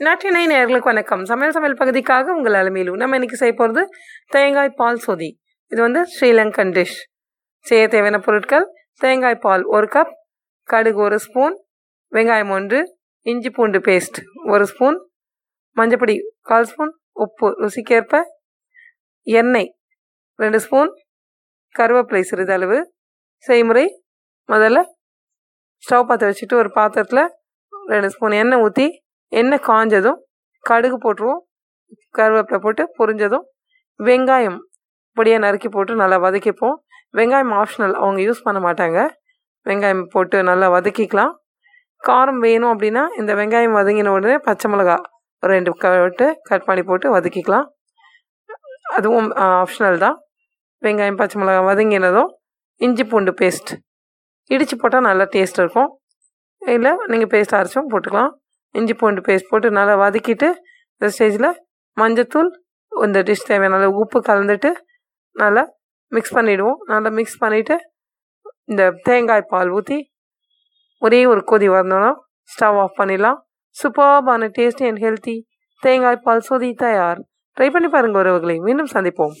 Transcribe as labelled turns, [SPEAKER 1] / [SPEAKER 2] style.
[SPEAKER 1] நாட்டினை நேர்களுக்கு வணக்கம். சமையல் சமையல் பகுதிக்காக உங்கள் அலமையிலும் நம்ம இன்னைக்கு செய்ய போகிறது தேங்காய் பால் சொதி. இது வந்து ஸ்ரீலங்கன் டிஷ் செய்ய தேவையான பொருட்கள் தேங்காய் பால் ஒரு கப் கடுகு ஒரு ஸ்பூன் வெங்காயம் ஒன்று இஞ்சி பூண்டு பேஸ்ட் ஒரு ஸ்பூன் மஞ்சப்பொடி கால் ஸ்பூன் உப்பு ருசிக்கேற்ப எண்ணெய் ரெண்டு ஸ்பூன் கருவேப்பிலை சிறிதளவு. செய்முறை முதல்ல ஸ்டவ் பற்ற வச்சுட்டு ஒரு பாத்திரத்தில் ரெண்டு ஸ்பூன் எண்ணெய் ஊற்றி எண்ணெய் காஞ்சதும் கடுகு போட்டுருவோம். கருவேப்பிலை போட்டு பொரிஞ்சதும் வெங்காயம் பொடியாக நறுக்கி போட்டு நல்லா வதக்கிப்போம். வெங்காயம் ஆப்ஷனல் அவங்க யூஸ் பண்ண மாட்டாங்க. வெங்காயம் போட்டு நல்லா வதக்கிக்கலாம். காரம் வேணும் அப்படின்னா இந்த வெங்காயம் வதங்கின உடனே பச்சை மிளகா ஒரு ரெண்டு கட்டு கட் பண்ணி போட்டு வதக்கிக்கலாம். அதுவும் ஆப்ஷனல் தான். வெங்காயம் பச்சை மிளகா வதங்கினதும் இஞ்சி பூண்டு பேஸ்ட் இடித்து போட்டால் நல்லா டேஸ்ட் இருக்கும். இல்லை நீங்கள் பேஸ்ட் அரைச்சும் போட்டுக்கலாம். இஞ்சி பூண்டு பேஸ்ட் போட்டு நல்லா வதக்கிட்டு இந்த ஸ்டேஜில் மஞ்சத்தூள் இந்த டிஷ் தேவையான உப்பு கலந்துட்டு நல்லா மிக்ஸ் பண்ணிவிடுவோம் நல்லா மிக்ஸ் பண்ணிவிட்டு இந்த தேங்காய் பால் ஊற்றி ஒரே ஒரு கொதி வரணும்னா ஸ்டவ் ஆஃப் பண்ணிடலாம். சூப்பர்பான டேஸ்டி அண்ட் ஹெல்த்தி தேங்காய் பால் சொதி தயார். ட்ரை பண்ணி பாருங்கள் உறவுகளை. மீண்டும் சந்திப்போம்.